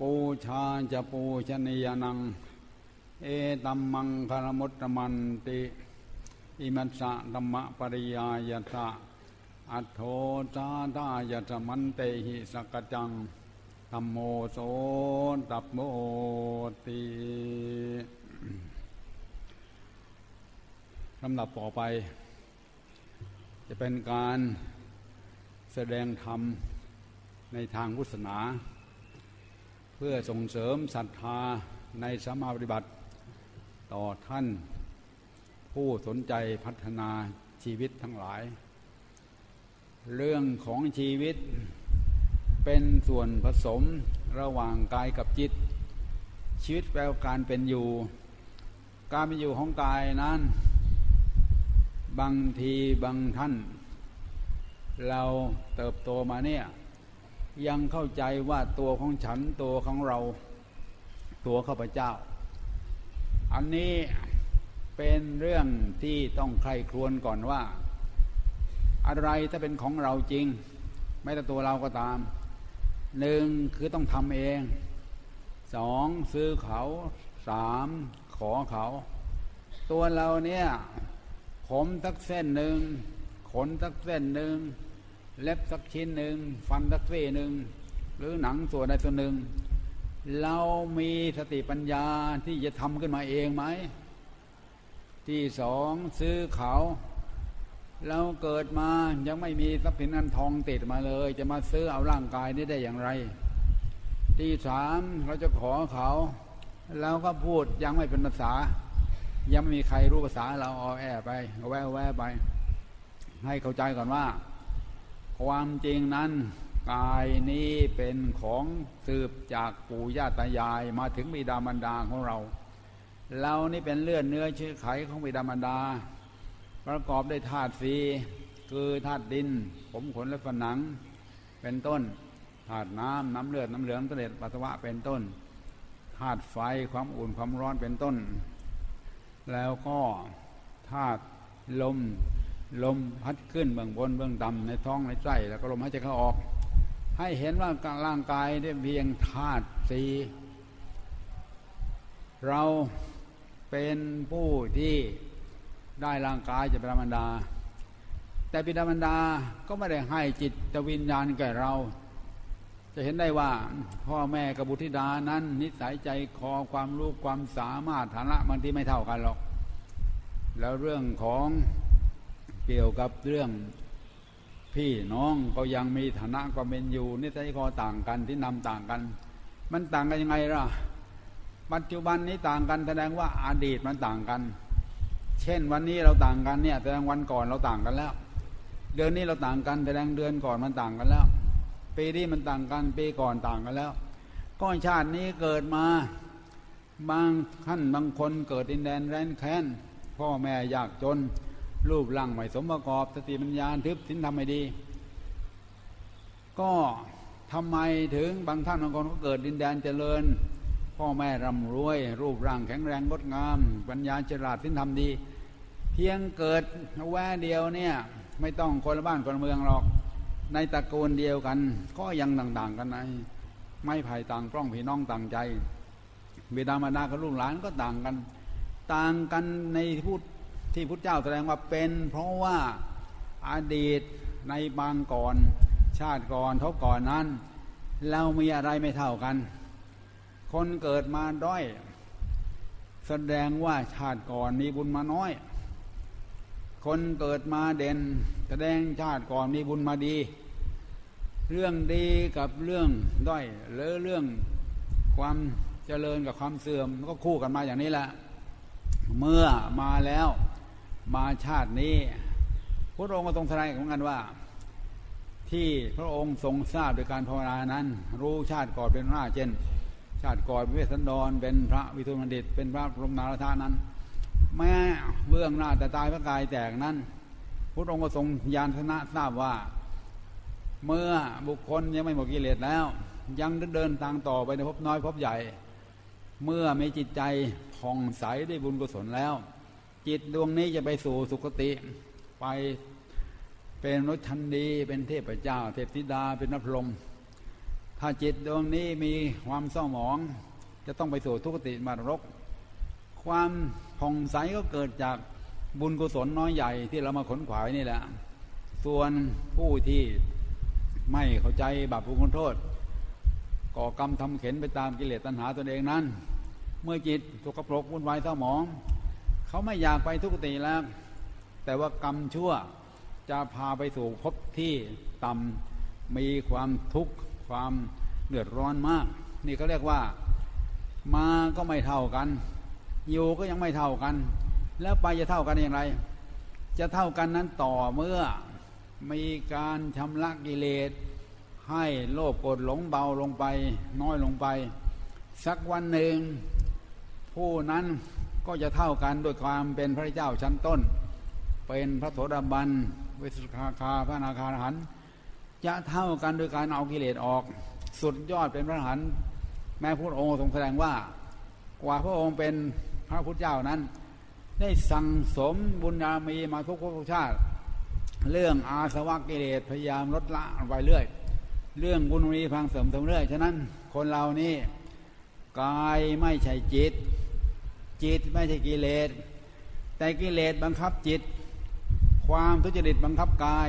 ปูชาจะปูชนียนัง เอตัมมังคารมุตตมันติ อิมัสสะธรรมปริยายะสะอัตโธจาตายะสมันเตหิสกจังธรรมโมโสตัปโมติลำดับต่อไป จะเป็นการแสดงธรรมในทางพุทธศาสนา เพื่อส่งเสริมศรัทธาในสมาปฏิบัติ ต่อท่านผู้สนใจพัฒนาชีวิตทั้งหลาย เรื่องของชีวิตเป็นส่วนผสมระหว่างกายกับจิต ชีวิตแปลว่าการเป็นอยู่ การเป็นอยู่ของกายนั้น บางทีบางท่าน เราเติบโตมาเนี่ย ยังเข้าใจว่าตัวของฉันตัวของเราตัวข้าพเจ้า อันนี้เป็นเรื่องที่ต้องใครครวญก่อนว่า อะไรถ้าเป็นของเราจริง ไม่แต่ตัวเราก็ตามหนึ่งคือต้องทำเองสองซื้อเขาสามขอเขา ตัวเราเนี่ย ผมสักเส้นหนึ่งขนสักเส้นหนึ่ง เล็บสักชิ้นหนึ่งฟันสักเส้นหนึ่งหรือหนังส่วนใดส่วนหนึ่ง เรามีสติปัญญาที่จะทำขึ้นมาเองไหม ที่สองซื้อเขา เราเกิดมายังไม่มีทรัพย์สินเงินทองติดมาเลย จะมาซื้อเอาร่างกายนี้ได้อย่างไร ที่สามเราจะขอเขาเราก็พูดยังไม่เป็นภาษา ยังไม่มีใครรู้ภาษาเราเอาแอไปแวะแวะไป ให้เข้าใจก่อนว่า ความจริงนั้น กายนี้เป็นของสืบจากปู่ย่าตายายมาถึงบิดามารดาของเรา เรานี่เป็นเลือดเนื้อเชื้อไขของบิดามารดา ประกอบด้วยธาตุสีคือธาตุดิน ผมขนและฝันหนัง เป็นต้นธาตุน้ำน้ำเลือดน้ำเหลืองเสด็จปัสสาวะเป็นต้นธาตุไฟความอุ่นความร้อนเป็นต้น แล้วก็ธาตุลม ลมพัดขึ้นเบื้องบนเบื้องต่ำในท้องในไส้แล้วก็ลมหายใจเข้าออก ให้เห็นว่าร่างกายได้เพียงธาตุสีเราเป็นผู้ที่ได้ร่างกายจะเป็นธรรมดา แต่ปิดามันดาก็ไม่ได้ให้จิตวิญญาณแก่เรา จะเห็นได้ว่าพ่อแม่กับบุตรธิดานั้น นิสัยใจคอความรู้ความสามารถฐานะบางทีไม่เท่ากันหรอก แล้วเรื่องของ เกี่ยวกับเรื่องพี่น้องก็ยังมีฐานะความเป็นอยู่นิสัยคอต่างกันที่นำต่างกัน มันต่างกันยังไงล่ะ ปัจจุบันนี้ต่างกันแสดงว่าอาดีตมันต่างกัน เช่นวันนี้เราต่างกันเนี่ยแสดงวันก่อนเราต่างกันแล้ว เดือนนี้เราต่างกันแสดงเดือนก่อนมันต่างกันแล้วปีนี้มันต่างกันปีก่อนต่างกันแล้วก้อนชาตินี้เกิดมาบางท่านบางคนเกิดดินแดนแร้นแค้นพ่อแม่ยากจน รูปร่างไม่สมประกอบสติปัญญาทึบสินทำไม่ดี ก็ทำไมถึงบางท่านบางคนก็เกิดดินแดนเจริญ พ่อแม่ร่ำรวย รูปร่างแข็งแรงงดงาม ปัญญาฉลาดสินทำดี เพียงเกิดแวะเดียวเนี่ยไม่ต้องคนละบ้านคนละเมืองหรอกในตระกูลเดียวกัน ก็ยังต่าง ๆ กันในไม่ไผ่ต่างกล้องพี่น้องต่างใจบิดามารดากับลูกหลานก็ต่างกัน ต่างกันในพูด ที่พุทธเจ้าแสดงว่าเป็น เพราะว่าอาดีตในบางก่อนชาติก่อนทบก่อนนั้น เรามีอะไรไม่เท่ากัน คนเกิดมาด้อย แสดงว่าชาติก่อนมีบุญมาน้อย คนเกิดมาเด่น แสดงชาติก่อนมีบุญมาดี เรื่องดีกับเรื่องด้อยหรือเรื่องความเจริญกับความเสื่อมก็คู่กันมาอย่างนี้แหละเมื่อมาแล้ว มาชาตินี้พระองค์ก็ทรงแสดงเหมือนกันว่า ที่พระองค์ทรงทราบโดยการภาวนานั้น รู้ชาติก่อนเป็นหน้าเช่นชาติก่อนเป็นเวสสันดรเป็นพระวิทูลบัณฑิต เป็นพระพรหมนาราธานั้น แม้เบื้องหน้าแต่ตายพระกายแตกนั้นพระองค์ก็ทรงยานชนะทราบว่า เมื่อบุคคลยังไม่หมดกิเลสแล้ว ยังเดินทางต่อไปในภพน้อยภพใหญ่ เมื่อมีจิตใจผ่องใสได้บุญกุศลแล้ว จิตดวงนี้จะไปสู่สุคติไปเป็นรถชันดีเป็นเทพเจ้า เทพธิดาเป็นนัพรมถ้าจิตดวงนี้มีความเศร้าหมอง จะต้องไปสู่ทุกติมารก ความผ่องใสก็เกิดจากบุญกุศลน้อยใหญ่ที่เรามาขนขวายนี่แหละ ส่วนผู้ที่ไม่เข้าใจบาปบุญคุณโทษ ก่อกรรมทำเข็นไปตามกิเลสตัณหาตนเองนั้น เมื่อจิตทุกปรกวุ่นวายเศร้าหมอง เขาไม่อยากไปทุกติแล้ว แต่ว่ากรรมชั่วจะพาไปสู่ภพที่ต่ำมีความทุกข์ความเดือดร้อนมาก นี่เขาเรียกว่ามาก็ไม่เท่ากันอยู่ก็ยังไม่เท่ากัน แล้วไปจะเท่ากันอย่างไร จะเท่ากันนั้นต่อเมื่อมีการชำระกิเลสให้โลภโกรธหลงเบาลงไป น้อยลงไป สักวันหนึ่ง ผู้นั้น ก็จะเท่ากันด้วยความเป็นพระเจ้าชั้นต้น เป็นพระโสดาบันเวสุขาคาพระนาคาหันจะเท่ากันโดยการเอากิเลสออก สุดยอดเป็นพระหันแม้พระองค์ทรงแสดงว่า กว่าพระองค์เป็นพระพุทธเจ้านั้น ได้สั่งสมบุญญามีมาทุกภพทุกชาติ เรื่องอาสวะกิเลสพยายามลดละไปเรื่อย เรื่องบุญมีพังเสริมเสริมเรื่อยฉะนั้นคนเรานี่กายไม่ใช่จิต จิตไม่ใช่กิเลส แต่กิเลสบังคับจิต ความทุจริตบังคับกาย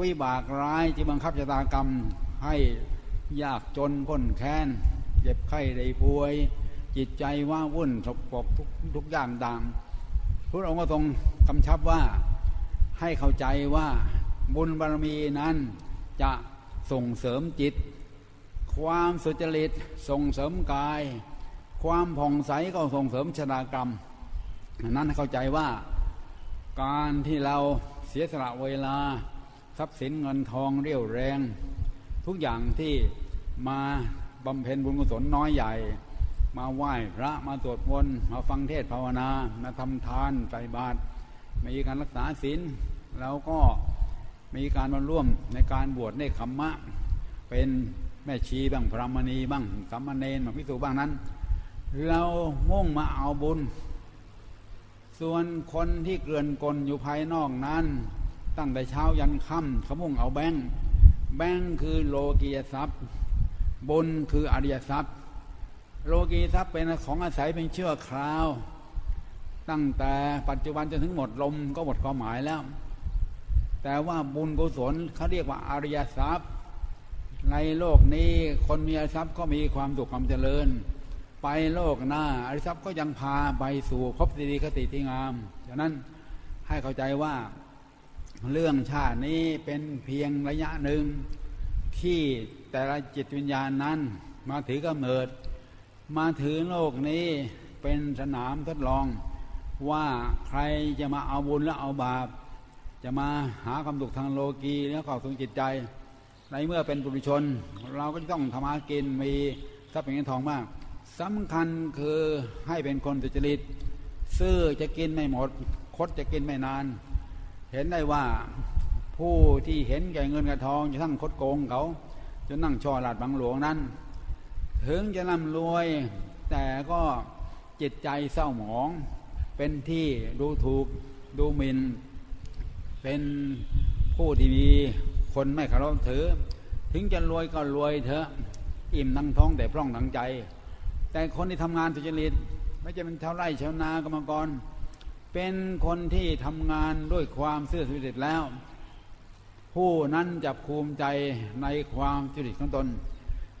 วิบากร้ายที่บังคับชะตากรรม ให้ยากจนพ้นแค้นเจ็บไข้ได้ป่วย จิตใจว่าวุ่นสกปรกทุกทุกอย่างต่างพระองค์ก็ทรงกำชับว่าให้เข้าใจว่าบุญบารมีนั้นจะส่งเสริมจิต ความสุจริตส่งเสริมกาย ความผ่องใสก็ส่งเสริมชะตากรรมนั้นเข้าใจว่าการที่เราเสียสละเวลาทรัพย์สินเงินทองเรี่ยวแรง ทุกอย่างที่มาบำเพ็ญบุญกุศลน้อยใหญ่ มาไหว้พระมาตรวจมนต์มาฟังเทศภาวนามาทำทานใส่บาตรมีการรักษาศีลแล้วก็มีการมาร่วมในการบวชในขมมะ เป็นแม่ชีบ้างพระมณีบ้างสัมมาเนนมาพิสูจบ้างนั้น เรามุ่งมาเอาบุญ ส่วนคนที่เกลื่อนกลอยู่ภายนอกนั้น ตั้งแต่เช้ายันค่ำเขามุ่งเอาแบงค์แบงค์คือโลกียทรัพย์ บุญคืออริยทรัพย์ โลกีทรัพย์เป็นของอาศัยเป็นเชื่อคราว ตั้งแต่ปัจจุบันจนถึงหมดลมก็หมดความหมายแล้ว แต่ว่าบุญกุศลเขาเรียกว่าอริยทรัพย์ ในโลกนี้คนมีทรัพย์ก็มีความสุขความเจริญ ไปโลกหน้า อริยทรัพย์ก็ยังพาไปสู่ภพดีคติที่งามฉะนั้นให้เข้าใจว่าเรื่องชาตินี้เป็นเพียงระยะหนึ่งที่แต่ละจิตวิญญาณนั้น มาถือกำเนิด มาถือโลกนี้เป็นสนามทดลอง ว่าใครจะมาเอาบุญและเอาบาป จะมาหาความสุขทางโลกีแล้วก็ถึงจิตใจ ในเมื่อเป็นปุถุชน เราก็จะต้องทำมากินมีทรัพย์สินทองมาก สำคัญคือให้เป็นคนตุจริต ซื้อจะกินไม่หมด คดจะกินไม่นาน เห็นได้ว่าผู้ที่เห็นแก่เงินกับทองจะทั้งคดโกงเขาจะนั่งช่อหลาดบังหลวงนั้น ถึงจะร่ำรวย แต่ก็จิตใจเศร้าหมอง เป็นที่ดูถูกดูหมิน่น เป็นผู้ที่มีคนไม่เคารพถือ ถึงจะรวยก็รวยเถอะ อิ่มทั้งท้องแต่พร่องทั้งใจ แต่คนที่ทำงานสุจริตไม่จะเป็นชาวไร่ชาวนากรรมกร เป็นคนที่ทำงานด้วยความเสื่อสุจริตแล้ว ผู้นั้นจะภูมิใจในความสุจริตของตน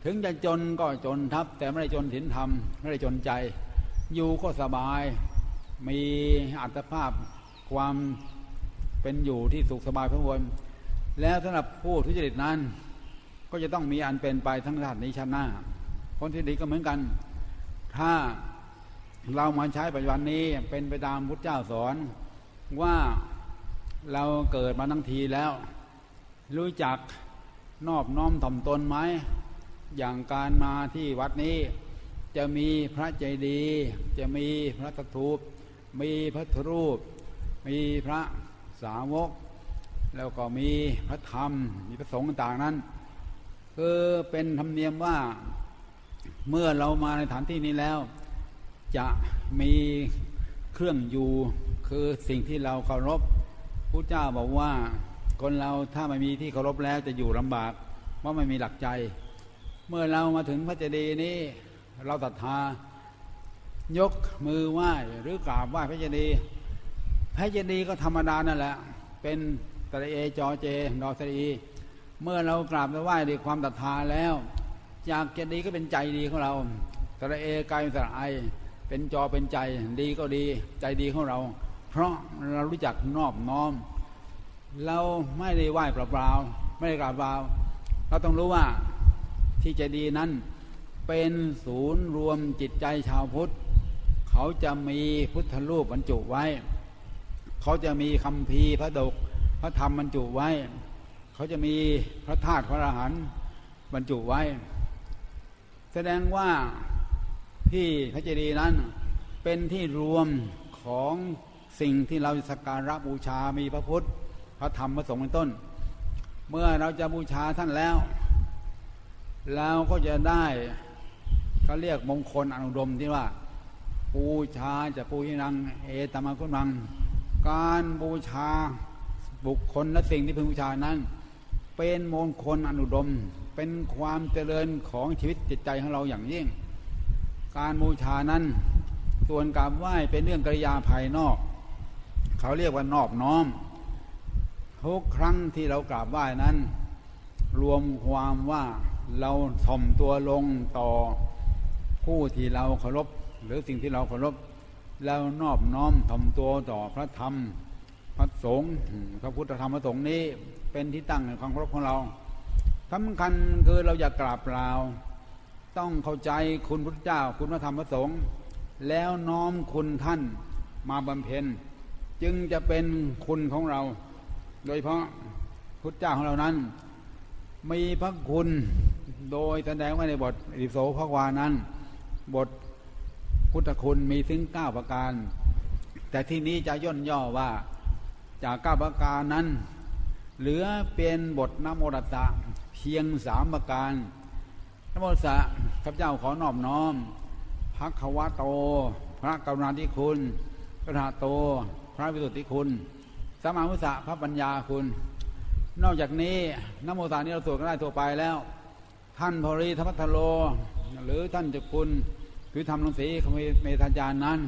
ถึงจะจนก็จนทับ แต่ไม่ได้จนถินธรรมไม่ได้จนใจ อยู่ก็สบายมีอัตภาพความเป็นอยู่ที่สุขสบายพระวนแล้วสำหรับผู้ทุจริตนั้น ก็จะต้องมีอันเป็นไปทั้งชาตินี้ชาติหน้าคนที่ดีก็เหมือนกัน ถ้าเรามาใช้ปัจจุบันนี้เป็นไปตามพุทธเจ้าสอนว่าเราเกิดมาทั้งทีแล้ว รู้จักนอบน้อมถ่อมตนไหมอย่างการมาที่วัดนี้ จะมีพระใจดี จะมีพระตทูปมีพระรูป มีพระสาวก แล้วก็มีพระธรรม มีพระสงฆ์ต่างนั้นคือเป็นธรรมเนียมว่า เมื่อเรามาในฐานที่นี้แล้ว จะมีเครื่องอยู่คือสิ่งที่เราเคารพพระเจ้าบอกว่าคนเราถ้าไม่มีที่เคารพแล้วจะอยู่ลำบากเพราะไม่มีหลักใจ เมื่อเรามาถึงพระเจดีย์นี้เราศรัทธายกมือไหว้หรือกราบไหว้พระเจดีย์พระเจดีย์ก็ธรรมดานั่นแหละ เป็นตระเอจอเจดอสรีเมื่อเรากราบไหว้ด้วยความศรัทธาแล้ว จากเจดีก็เป็นใจดีของเราตระเอกายสระไอ เป็นจอเป็นใจดีก็ดี ใจดีของเรา เพราะเรารู้จักนอบน้อม เราไม่ได้ไหว้เปล่าๆไม่ได้กราบเปล่าเราต้องรู้ว่าที่ใจดีนั้น เป็นศูนย์รวมจิตใจชาวพุทธ เขาจะมีพุทธรูปบรรจุไว้ เขาจะมีคำพีพระดกพระธรรมบรรจุไว้ เขาจะมีพระธาตุพระอรหันต์บรรจุไว้ แสดงว่าที่พระเจดีย์นั้นเป็นที่รวมของสิ่งที่เราสักการะบูชามีพระพุทธ พระธรรมพระสงฆ์เป็นต้น เมื่อเราจะบูชาท่านแล้วเราก็จะได้เขาเรียกมงคลอนุดมที่ว่าบูชาจะปูยินัง เอตมาคุณัง การบูชาบุคคลและสิ่งที่พึงบูชานั้น เป็นมงคลอนุดม เป็นความเจริญของชีวิตจิตใจของเราอย่างยิ่ง การบูชานั้นส่วนกาบไหว้เป็นเรื่องกริยาภายนอก เขาเรียกว่านอบน้อมทุกครั้งที่เรากราบไหว้นั้น รวมความว่าเราถ่อมตัวลงต่อผู้ที่เราเคารพหรือสิ่งที่เราเคารพแล้วนอบน้อมทำตัวต่อพระธรรม พระสงฆ์พระพุทธธรรมพระสงฆ์นี้เป็นที่ตั้งในความเคารพของเรา สำคัญคือเราอย่ากราบเปล่า ต้องเข้าใจคุณพุทธเจ้าคุณพระธรรมพระสงฆ์แล้วน้อมคุณท่านมาบำเพ็ญ จึงจะเป็นคุณของเรา โดยเพราะพุทธเจ้าของเรานั้น มีพระคุณโดยแสดงไว้ในบทอิโสภควานั้น บทพุทธคุณมีถึงเก้าประการ แต่ที่นี้จะย่นย่อว่าจากเก้าประการนั้น เหลือเป็นบทนโมตัสสะ เพียงสามประการนโมสะข้าพเจ้าขอนอบน้อมพระควะโต พระกรุณาธิคุณพระธาโต พระวิสุทธิคุณสมามุสะพระปัญญาคุณ นอกจากนี้นโมตานี้เราสวดกันได้ทั่วไปแล้ว ท่านพรีธรรมทโล หรือท่านจะคุณคือทำหนังสีขเมธาจารย์นั้น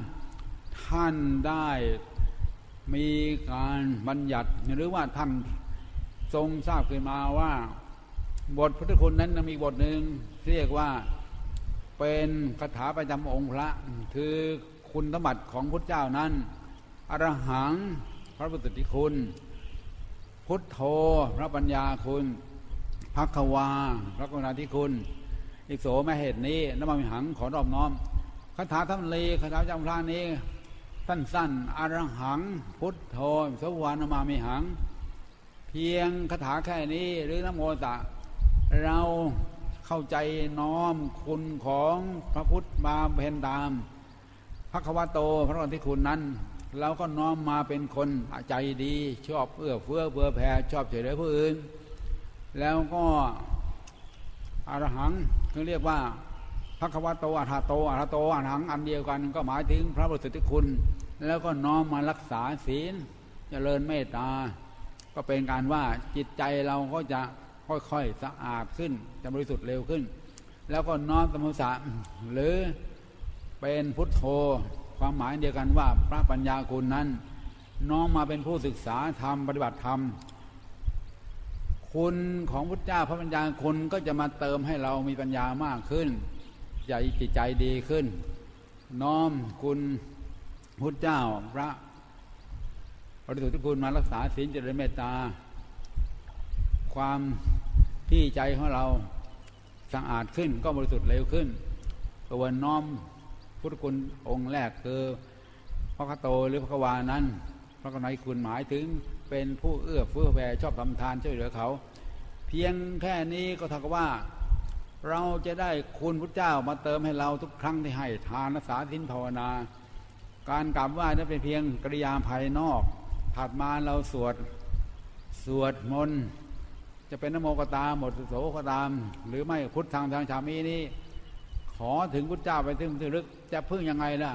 ท่านได้มีการบัญญัติหรือว่าท่านทรงทราบขึ้นมาว่า บทพุทธคุณนั้นมีบทหนึ่งเรียกว่าเป็นคาถาประจำองค์พระ คือคุณสมบัติของพุทธเจ้านั้นอรหังพระพุทธติคุณ พุทโธพระปัญญาคุณพักวาพระกรุณาธิคุณ อิโสแม่เหตุนี้น้ำมันหังขอรอบน้อมคาถาท่านเลยคาถาจำพระนี้สั้นสั้นอรหัง พุทโธสวรรณมามิหัง เพียงคาถาแค่นี้หรือนโมตะ เราเข้าใจน้อมคุณของพระพุทธมาเพนตามพระควโตพระรอนที่คุณนั้น เราก็น้อมมาเป็นคนใจดีชอบเอื้อเฟื้อเบื่อแผ่ชอบเฉยเหลือผู้อื่น แล้วก็อรหังคือเรียกว่าพระควโตอาหาโตอาหาโตอาหังอันเดียวกัน ก็หมายถึงพระบริสุทธิคุณ แล้วก็น้อมมารักษาศีลเจริญเมตตา ก็เป็นการว่าจิตใจเราก็จะ ค่อยๆสะอาดขึ้นจะบริสุทธิ์เร็วขึ้น แล้วก็น้อมสมุสะหรือเป็นพุทโธ ความหมายเดียวกันว่าพระปัญญาคุณนั้น น้อมมาเป็นผู้ศึกษาธรรมปฏิบัติธรรม คุณของพุทธเจ้าพระปัญญาคุณก็จะมาเติมให้เรามีปัญญามากขึ้นใจจิตใจดีขึ้น น้อมคุณพุทธเจ้าพระบริสุทธิคุณมารักษาศีลเจริญเมตตา ความที่ใจของเราสะอาดขึ้นก็บริสุทธิ์เร็วขึ้นตัวน้อมพุทธคุณองค์แรกคือพระคโตหรือพระวานั้น พระกนัยคุณหมายถึงเป็นผู้เอื้อเฟื้อแผ่ชอบทำทานช่วยเหลือเขา เพียงแค่นี้ก็เท่ากับว่า เราจะได้คุณพระเจ้ามาเติมให้เราทุกครั้งที่ให้ทานสาธินภาวนา การกราบไหว้นั้นเป็นเพียงกริยาภายนอก ถัดมาเราสวดสวดมนต์ จะเป็นนโมกตามหมดโสกตาม หรือไม่พุทธทางทางชามีนี้ ขอถึงพุทธเจ้าไปถึงถึงลึกจะพึ่งยังไงล่ะ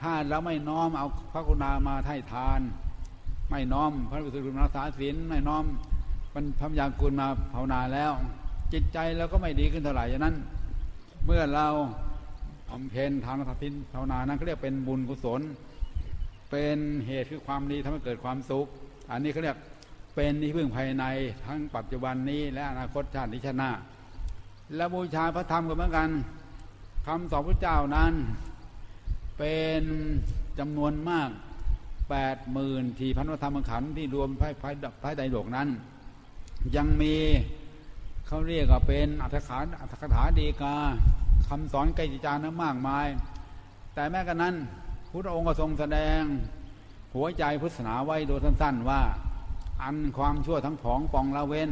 ถ้าเราไม่น้อมเอาพระกุณามาให้ทาน ไม่น้อมพระบุตรคุณรักษาศีลไม่น้อมมันพรมยากุลมาภาวนาแล้ว จิตใจเราก็ไม่ดีขึ้นเท่าไหร่ฉะนั้น เมื่อเราบำเพ็ญทานสัตินภาวนานั้นเขาเรียกเป็นบุญกุศล เป็นเหตุคือความดีทำให้เกิดความสุข อันนี้เขาเรียก เป็นที่พึ่งภายในทั้งปัจจุบันนี้และอนาคตชาตินิชนาและบูชาพระธรรมก็เหมือนกันคำสอนพระเจ้านั้น เป็นจำนวนมากแปดหมื่นที่พันวธรรมขันธ์ที่รวมพระพระพระไตรโลกนั้น ยังมีเขาเรียกว่าเป็นอัตถขาอัตถคถาดีกาคำสอนไกจิจานั้นมากมาย แต่แม้กระนั้น พุทธองค์ก็ทรงแสดง หัวใจพุทธศาสนาไว้โดยสั้น ๆ ว่า อันความชั่วทั้งผองปองละเว้น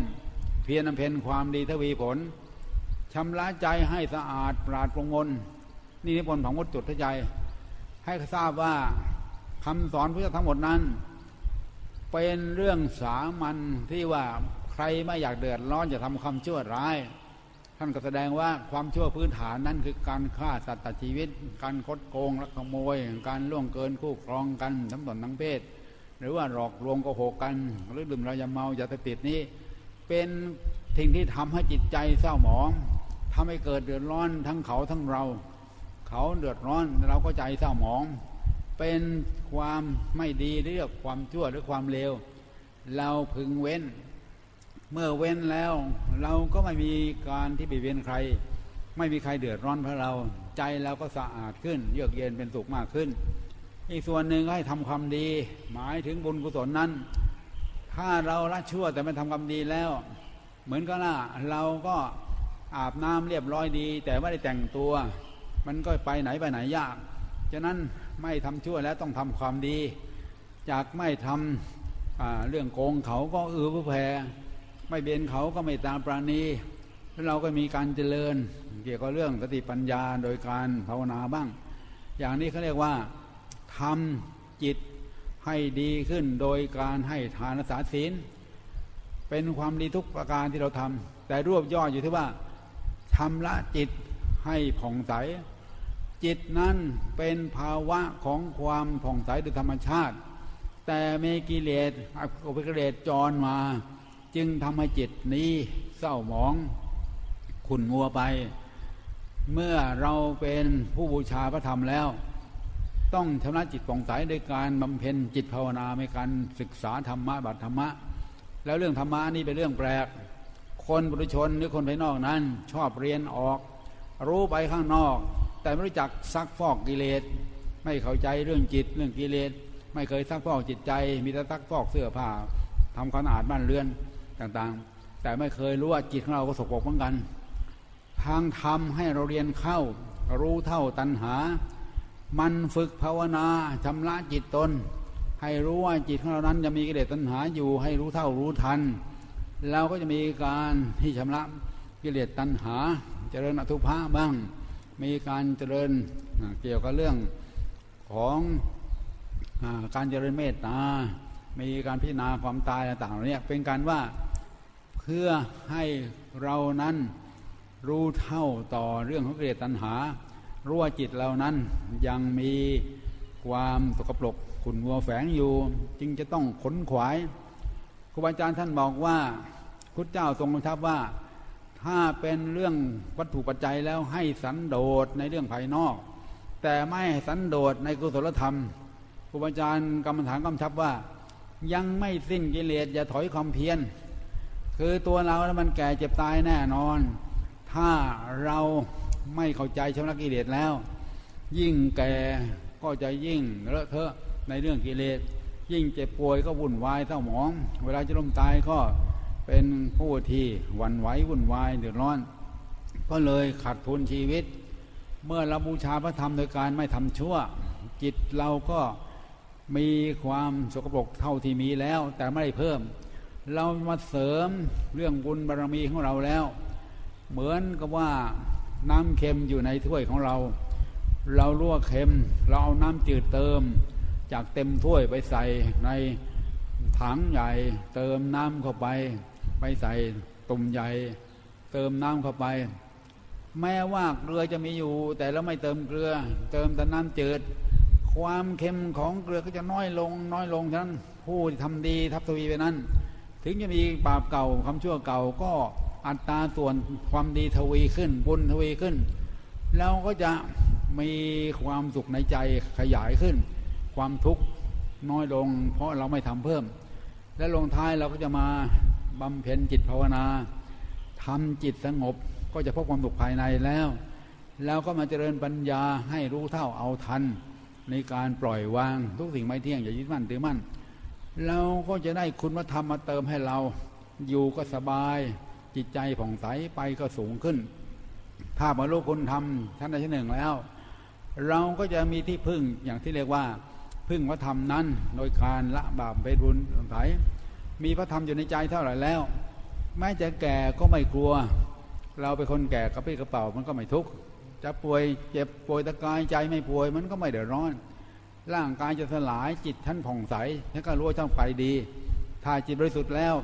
เพียรนำเพนความดีทวีผลชำระใจให้สะอาดปราดปรงมนนี่นิพนธ์ของวัตจุทใจ ให้ทราบว่าคำสอนพุทธทั้งหมดนั้น เป็นเรื่องสามัญที่ว่าใครไม่อยากเดือดร้อนจะทำความชั่วร้าย ท่านก็แสดงว่าความชั่วพื้นฐานนั้นคือการฆ่าสัตว์ตัดชีวิต การคดโกงลักขโมย การล่วงเกินคู่ครองกันทั้งตนทั้งเพศ หรือว่าหลอกลวงโกหกกันหรือดื่มเรายาเมายาเสพติดนี้ เป็นสิ่งที่ทำให้จิตใจเศร้าหมองทำให้เกิดเดือดร้อนทั้งเขาทั้งเรา เขาเดือดร้อนเราก็ใจเศร้าหมอง เป็นความไม่ดีเรียกความชั่วหรือความเลวเราพึงเว้น เมื่อเว้นแล้ว เราก็ไม่มีการที่ไปเว้นใคร ไม่มีใครเดือดร้อนเพราะเรา ใจเราก็สะอาดขึ้น เยือกเย็นเป็นสุขมากขึ้น อีกส่วนหนึ่งให้ทำความดี หมายถึงบุญกุศลนั้น ถ้าเราละชั่วแต่ไม่ทำความดีแล้ว เหมือนก็น่าเราก็อาบน้ำเรียบร้อยดี แต่ไม่ได้แต่งตัว มันก็ไปไหนไปไหนยาก ฉะนั้นไม่ทำชั่วแล้วต้องทำความดี จากไม่ทำเรื่องโกงเขาก็อือผู้แผ่ไม่เบียนเขาก็ไม่ตามปราณีแล้วเราก็มีการเจริญ เกี่ยวกับเรื่องสติปัญญาโดยการภาวนาบ้าง อย่างนี้เขาเรียกว่า ทำจิตให้ดีขึ้นโดยการให้ทานสาศีล เป็นความดีทุกประการที่เราทำแต่รวบยอดอยู่ที่ว่าทำละจิตให้ผ่องใส จิตนั้นเป็นภาวะของความผ่องใสโดยธรรมชาติ แต่เมกิเลสอุปกิเลสจรมา จึงทำให้จิตนี้เศร้าหมองขุนงัวไป เมื่อเราเป็นผู้บูชาพระธรรมแล้ว ต้องชำระจิตป่องใสโดยการบำเพ็ญจิตภาวนาในการศึกษาธรรมะบัตธรรมะ แล้วเรื่องธรรมะนี่เป็นเรื่องแปลก คนบุรุชนหรือคนภายนอกนั้น ชอบเรียนออก รู้ไปข้างนอก แต่ไม่รู้จักซักฟอกกิเลส ไม่เข้าใจเรื่องจิตเรื่องกิเลส ไม่เคยซักฟอกจิตใจ มีแต่ซักฟอกเสื้อผ้าทำความสะอาดบ้านเรือนต่างๆ แต่ไม่เคยรู้ว่าจิตของเราก็สกปรกเหมือนกัน ทางธรรมให้เราเรียนเข้ารู้เท่าตัณหา มันฝึกภาวนาชำระจิตตน ให้รู้ว่าจิตของเรานั้นจะมีกิเลสตัณหาอยู่ให้รู้เท่ารู้ทัน เราก็จะมีการที่ชำระกิเลสตัณหา เจริญอทุภะบ้าง มีการเจริญเกี่ยวกับเรื่องของอการเจริญเมตตา มีการพิจารณาความตายต่างๆเนี่ยเป็นการว่าเพื่อให้เรานั้นรู้เท่าต่อเรื่องของกิเลสตัณหา รู้ว่าจิตเรานั้นยังมีความสกปรกขุนวัวแฝงอยู่ จึงจะต้องขนขวายครูบาอาจารย์ท่านบอกว่าพุทธเจ้าทรงบัญชับว่า ถ้าเป็นเรื่องวัตถุปัจจัยแล้วให้สันโดษในเรื่องภายนอก แต่ไม่สันโดษในกุศลธรรมครูบาอาจารย์กรรมฐานกำชับว่า ยังไม่สิ้นกิเลสอย่าถอยความเพียรคือตัวเราแล้วมันแก่เจ็บตายแน่นอน ถ้าเรา ไม่เข้าใจชำระกิเลสแล้ว ยิ่งแก่ก็จะยิ่งเลอะเทอะในเรื่องกิเลส ยิ่งเจ็บป่วยก็วุ่นวายเศร้าหมอง เวลาจะล้มตายก็เป็นผู้ที่วันไหววุ่นวายเดือดร้อน ก็เลยขาดทุนชีวิต เมื่อเราบูชาพระธรรมโดยการไม่ทำชั่ว จิตเราก็มีความสกปรกเท่าที่มีแล้ว แต่ไม่ได้เพิ่ม เรามาเสริมเรื่องบุญบารรมีของเราแล้ว เหมือนกับว่า น้ำเค็มอยู่ในถ้วยของเรา เราลวกเค็ม เราเอาน้ำจืดเติม จากเต็มถ้วยไปใส่ในถังใหญ่ เติมน้ำเข้าไป ไปใส่ตุ่มใหญ่ เติมน้ำเข้าไป แม้ว่าเกลือจะมีอยู่ แต่เราไม่เติมเกลือ เติมแต่น้ำจืด ความเค็มของเกลือก็จะน้อยลง น้อยลงฉะนั้นผู้ที่ทำดีทับทวีไปนั้น ถึงจะมีบาปเก่าคำชั่วเก่าก็ อัตราส่วนความดีทวีขึ้น บุญทวีขึ้น แล้วก็จะมีความสุขในใจขยายขึ้น ความทุกข์น้อยลง เพราะเราไม่ทำเพิ่ม และลงท้ายเราก็จะมาบำเพ็ญจิตภาวนาทำจิตสงบก็จะพบความสุขภายในแล้ว แล้วก็มาเจริญปัญญาให้รู้เท่าเอาทัน ในการปล่อยวางทุกสิ่งไม่เที่ยงอย่ายึดมั่นถือมั่นเราก็จะได้คุณธรรมมาเติมให้เราอยู่ก็สบาย จิตใจผ่องใสไปก็สูงขึ้น ถ้าบรรลุคุณธรรมชั้นใดชั้นหนึ่งแล้ว เราก็จะมีที่พึ่งอย่างที่เรียกว่า พึ่งพระธรรมนั้น โดยการละบาปไปบุญไถมีพระธรรมอยู่ในใจเท่าไหร่แล้วแม้จะแก่ก็ไม่กลัว เราเป็นคนแก่กระปี้กระเป๋ามันก็ไม่ทุกข์จะป่วยเจ็บป่วยตะกายใจไม่ป่วยมันก็ไม่เดือดร้อน ร่างกายจะสลายจิตท่านผ่องใสแล้วก็รู้ว่าต้องไปดี ถ้าจิตบริสุทธิ์แล้ว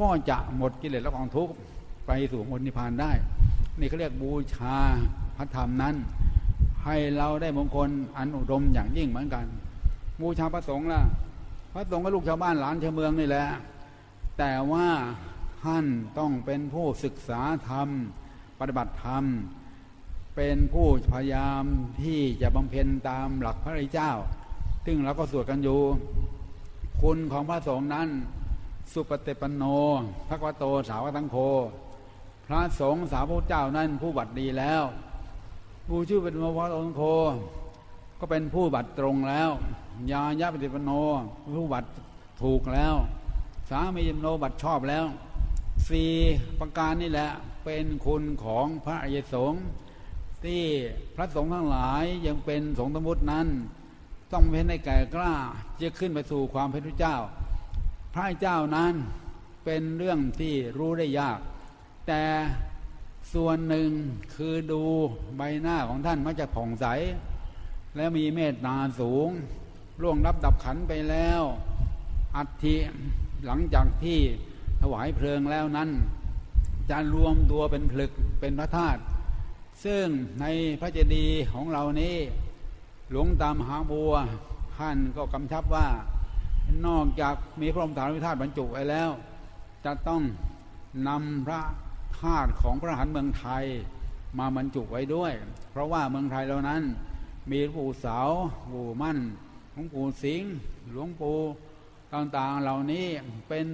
ก็จะหมดกิเลสและกองทุกข์ไปสู่มรรนิพพานได้ นี่เขาเรียกบูชาพระธรรมนั้น ให้เราได้มงคลอันอุดมอย่างยิ่งเหมือนกัน บูชาพระสงฆ์ล่ะ พระสงฆ์ก็ลูกชาวบ้านหลานชาวเมืองนี่แหละ แต่ว่าท่านต้องเป็นผู้ศึกษาธรรม ปฏิบัติธรรม เป็นผู้พยายามที่จะบำเพ็ญตามหลักพระริเจ้า ซึ่งเราก็สวดกันอยู่ คุณของพระสงฆ์นั้น สุปฏิปันโนพระกวโตสาวตังโค พระสงฆ์สาวพระเจ้านั้นผู้บัตรดีแล้ว ผู้ชื่อเป็นมพระองโค ก็เป็นผู้บัตรตรงแล้ว ยายาปฏิปันโนผู้บัตรถูกแล้ว สามียมโนบัตรชอบแล้วสี่ประการนี่แหละเป็นคุณของพระอริยสงฆ์ที่พระสงฆ์ทั้งหลายยังเป็นสงฆ์สมุตินั้น ต้องเป็นในแก่กล้าจะขึ้นไปสู่ความเป็นพระเจ้า พระเจ้านั้นเป็นเรื่องที่รู้ได้ยาก แต่ส่วนหนึ่งคือดูใบหน้าของท่านมันจะผ่องใส และมีเมตตาสูงล่วงรับดับขันไปแล้ว อัฐิหลังจากที่ถวายเพลิงแล้วนั้นจะรวมตัวเป็นผลึกเป็นพระธาตุซึ่งในพระเจดีย์ของเรานี้ หลวงตามหาบัวท่านก็กำชับว่า นอกจากมีพระมฐานวิธาตุบรรจุไว้แล้ว จะต้องนำพระธาตุของพระหันเมืองไทยมาบรรจุไว้ด้วย เพราะว่าเมืองไทยเหล่านั้น มีหลวงปู่เสาหลวงปู่มั่นหลวงปู่สิงห์หลวงปู่ต่างๆเหล่านี้เป็น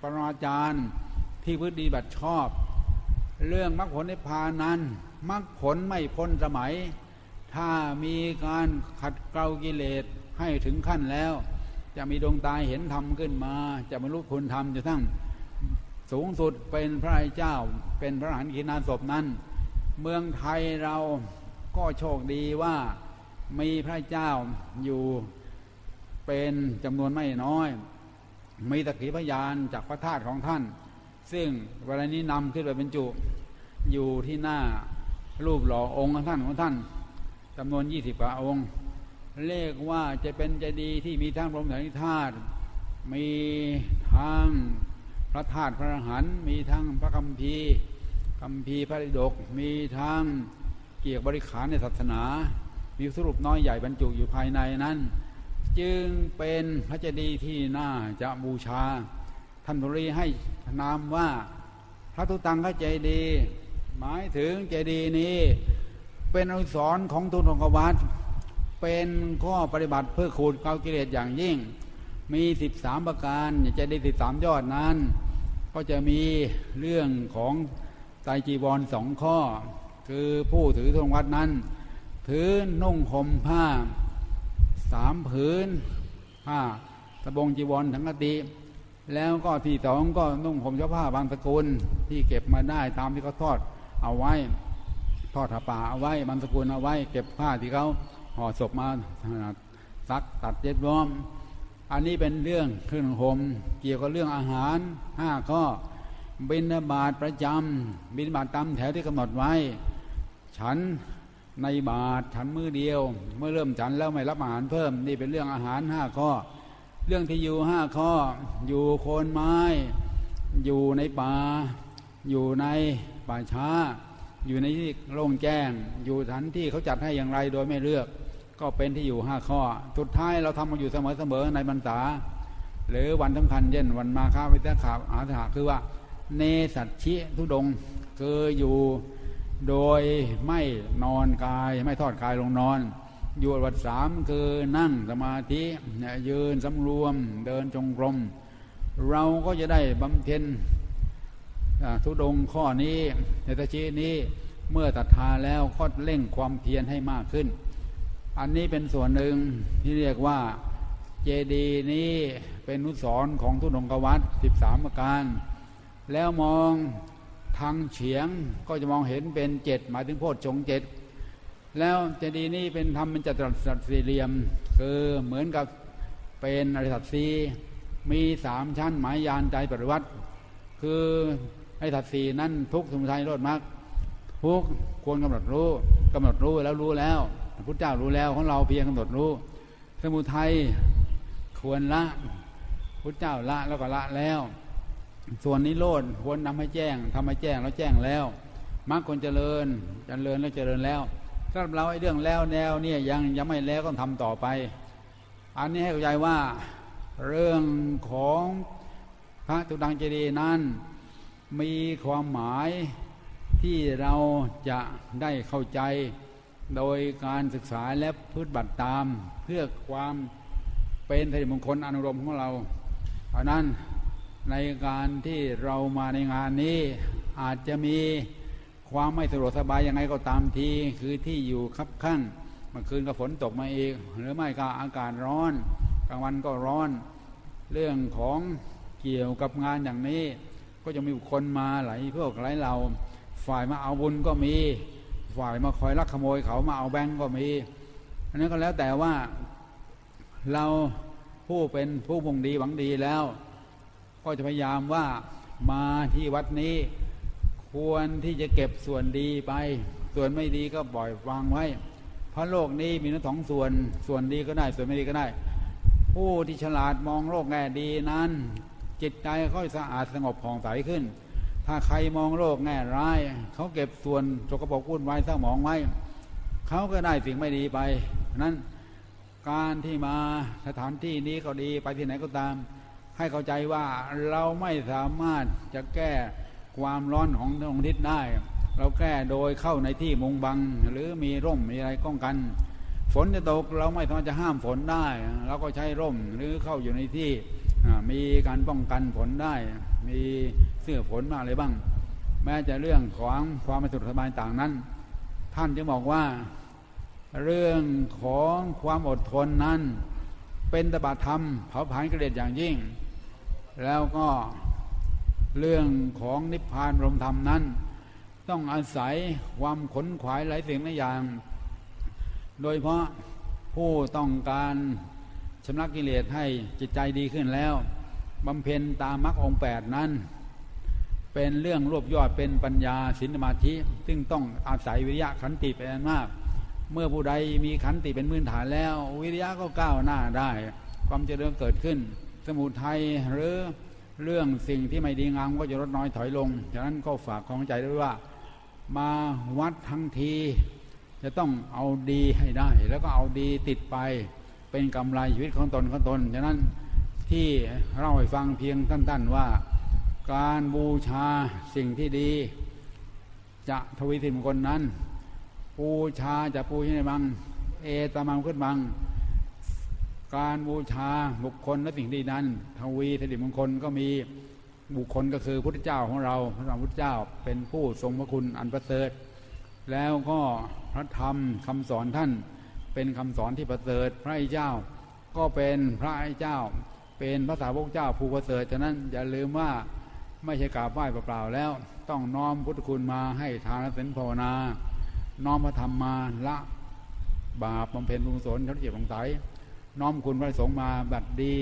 ปรมาจารย์ที่พื้นดีบัตรชอบ เรื่องมรรคผลในพานั้นมรรคผลไม่พ้นสมัย ถ้ามีการขัดเกลากิเลสให้ถึงขั้นแล้ว จะมีดวงตาเห็นธรรมขึ้นมา จะบรรลุคุณธรรมจะทั้งสูงสุดเป็นพระเจ้า เป็นพระหันขีนาศพนั้น เมืองไทยเราก็โชคดีว่ามีพระเจ้าอยู่เป็นจำนวนไม่น้อย มีตะขีพยานจากพระธาตุของท่าน ซึ่งเวลานี้นำขึ้นไปเป็นจุ อยู่ที่หน้ารูปหล่อองค์ท่านของท่านจำนวนยี่สิบกว่าองค์ เรียกว่าจะเป็นใจดีย์ที่มีทั้งพรหมสารีธาตุมีทั้งพระธาตุพระหันมีทั้งพระคัมภีร์คัมภีร์พระดก มีทั้งเกี่ยวบริขารในศาสนา มีสรุปน้อยใหญ่บรรจุอยู่ภายในนั้น จึงเป็นพระเจดีย์ที่น่าจะบูชาท่านบรีให้นามว่าพระทุตังคใจดีย์หมายถึงเจดีย์นี้ เป็นอนุสรของทุนองกวัต เป็นข้อปฏิบัติเพื่อขูดเกากิเลสอย่างยิ่ง มีสิบสามประการจะได้สิบสามยอดนั้น ก็จะมีเรื่องของไตจีวรสองข้อ คือผู้ถือธงวัดนั้น ถือนุ่งห่มผ้าสามผืนผ้าตะบงจีวรทั้งกติแล้วก็ที่สองก็นุ่งห่มเสื้อผ้าบางสกุลที่เก็บมาได้ตามที่เขาทอดเอาไว้ ทอดถาป่าเอาไว้บางสกุลเอาไว้ เก็บผ้าที่เขา ห่อศพมาซักตัดเย็บร้อม อันนี้เป็นเรื่องเครื่องห่มเกี่ยวกับเรื่องอาหารห้าข้อบินบาตประจำบินบาตตามแถวที่กำหนดไว้ ฉันในบาตฉันมือเดียว เมื่อเริ่มฉันแล้วไม่รับอาหารเพิ่ม นี่เป็นเรื่องอาหารห้าข้อ เรื่องที่อยู่ห้าข้อ อยู่โคนไม้ อยู่ในป่า อยู่ในป่าช้า อยู่ในที่โล่งแจ้ง อยู่สถานที่เขาจัดให้อย่างไรโดยไม่เลือก ก็เป็นที่อยู่ห้าข้อ สุดท้ายเราทำมาอยู่เสมอๆในบรรษา หรือวันสำคัญเช่นวันมาฆวิทยาขาอาถาคือว่า เนสัตชิทุดงคืออยู่โดยไม่นอนกายไม่ทอดกายลงนอน อยู่วัดสามคือนั่งสมาธิยืนสำรวมเดินจงกรม เราก็จะได้บำเพ็ญทุดงข้อนี้ในตะชีนี้เมื่อตัดทาแล้วก็เร่งความเพียรให้มากขึ้น อันนี้เป็นส่วนหนึ่งที่เรียกว่าเจดีนี้เป็นนุสรของทุดงกวัดสิบสามประการ แล้วมองทางเฉียงก็จะมองเห็นเป็นเจ็ดหมายถึงโพชฌงเจ็ดแล้วเจดีนี้เป็นทำเป็นจัตุรัสสี่เหลี่ยม คือเหมือนกับเป็นอริสัตสีมีสามชั้นหมายยานใจปฏิวัติ คือไอ้สัตสีนั้นทุกสมุทัยโลดมรรคทุกควรกำหนดรู้กำหนดรู้แล้วรู้แล้ว พุทธเจ้ารู้แล้วของเราเพียงกำหนดรู้ สมุทัยควรละพุทธเจ้าละแล้วก็ละแล้ว ส่วนนิโรธควรนำให้แจ้งทำให้แจ้งแล้วแจ้งแล้วมรรคคนเจริญเจริญแล้วเจริญแล้วสำหรับเราไอ้เรื่องแล้วแนวเนี่ยยังยังไม่แล้วก็ทำต่อไป อันนี้ให้เข้าใจว่าเรื่องของพระตุดังเจดีนั้นมีความหมายที่เราจะได้เข้าใจ โดยการศึกษาและพืชบัตรตาม เพื่อความเป็นสิริมงคลอนุรมของเรา เพราะนั้นในการที่เรามาในงานนี้อาจจะมีความไม่สะดวกสบายยังไงก็ตามที คือที่อยู่คับข้างเมื่อคืนก็ฝนตกมาอีก หรือไม่ก็อากาศร้อนกลางวันก็ร้อน เรื่องของเกี่ยวกับงานอย่างนี้ ก็จะมีบุคคลมาหลายพวกหลายเรา ฝ่ายมาเอาบุญก็มี ฝ่ายมาคอยลักขโมยเขามาเอาแบงก์ก็มี อันนี้ก็แล้วแต่ว่าเราผู้เป็นผู้มุ่งดีหวังดีแล้ว ก็จะพยายามว่ามาที่วัดนี้ควรที่จะเก็บส่วนดีไป ส่วนไม่ดีก็ปล่อยวางไว้ เพราะโลกนี้มีทั้งสองส่วนส่วนดีก็ได้ ส่วนไม่ดีก็ได้ ผู้ที่ฉลาดมองโลกแง่ดีนั้น จิตใจก็สะอาดสงบผ่องใสขึ้น ถ้าใครมองโลกแง่ร้าย เขาเก็บส่วนจกกระปกวุ่นไว้เศร้าหมองไว้ เขาก็ได้สิ่งไม่ดีไปนั้นการที่มาสถานที่นี้ก็ดีไปที่ไหนก็ตาม ให้เข้าใจว่าเราไม่สามารถจะแก้ความร้อนของดวงอาทิตย์ได้ เราแก้โดยเข้าในที่มุงบัง หรือมีร่มมีอะไรป้องกัน ฝนจะตกเราไม่สามารถจะห้ามฝนได้ เราก็ใช้ร่มหรือเข้าอยู่ในที่มีการป้องกันฝนได้ มีเสื้อฝนมาอะไรบ้าง แม้จะเรื่องของความไม่สะดวกสบายต่างนั้น ท่านจะบอกว่า เรื่องของความอดทนนั้น เป็นตบะธรรมเผาผลาญกระเด็ดอย่างยิ่ง แล้วก็เรื่องของนิพพานรมธรรมนั้น ต้องอาศัยความขนขวายหลายสิ่งหลายอย่าง โดยเพราะผู้ต้องการชำระกิเลสให้จิตใจดีขึ้นแล้ว บำเพ็ญตามมรรคองแปดนั้น เป็นเรื่องรวบยอดเป็นปัญญาสินสมาธิ ซึ่งต้องอาศัยวิริยะขันติเป็นมาก เมื่อผู้ใดมีขันติเป็นพื้นฐานแล้ว วิริยะก็ก้าวหน้าได้ ความเจริญเกิดขึ้น สมุทัยหรือเรื่องสิ่งที่ไม่ดีงามก็จะลดน้อยถอยลงฉะนั้นก็ฝากของใจด้วยว่า มาวัดทั้งที จะต้องเอาดีให้ได้ แล้วก็เอาดีติดไปเป็นกำไรชีวิตของตนของตนฉะนั้น ที่เราให้ฟังเพียงท่านๆว่า การบูชาสิ่งที่ดี จะทวีสิมคนนั้นบูชาจะปูชในบัง เอตมังขึ้นบัง การบูชาบุคคลและสิ่งดีนั้น ทวีสิริมงคลก็มีบุคคลก็คือพุทธเจ้าของเราพระพุทธเจ้าเป็นผู้ทรงพระคุณอันประเสริฐแล้วก็พระธรรมคำสอนท่านเป็นคำสอนที่ประเสริฐพระเจ้าก็เป็นพระเจ้า เป็นพระสาวกเจ้าผู้ประเสริฐฉะนั้นอย่าลืมว่าไม่ใช่กราบไหว้เปล่าๆแล้ว ต้องน้อมพุทธคุณมาให้ทานศีลภาวนา น้อมพระธรรมมาละบาปบำเพ็ญบุญสนชั้นเจียบสงสัยน้อมคุณพระสงฆ์มาบัตรดี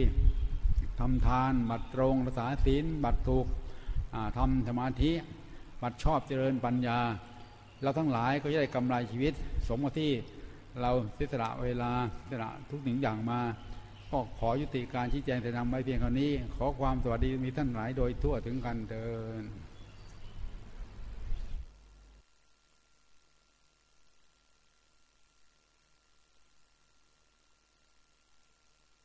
ทำทานบัตรตรงรักษาศีลบัตรถูกทำสมาธิ บัดชอบเจริญปัญญา เราทั้งหลายก็จะได้กำไรชีวิต สมกับที่เราเสียสละเวลาเสียสละทุกหนึ่งอย่างมา ก็ขอยุติการชี้แจงแต่นำไว้เพียงเท่านี้ ขอความสวัสดีมีท่านหลายโดยทั่วถึงกันเดิน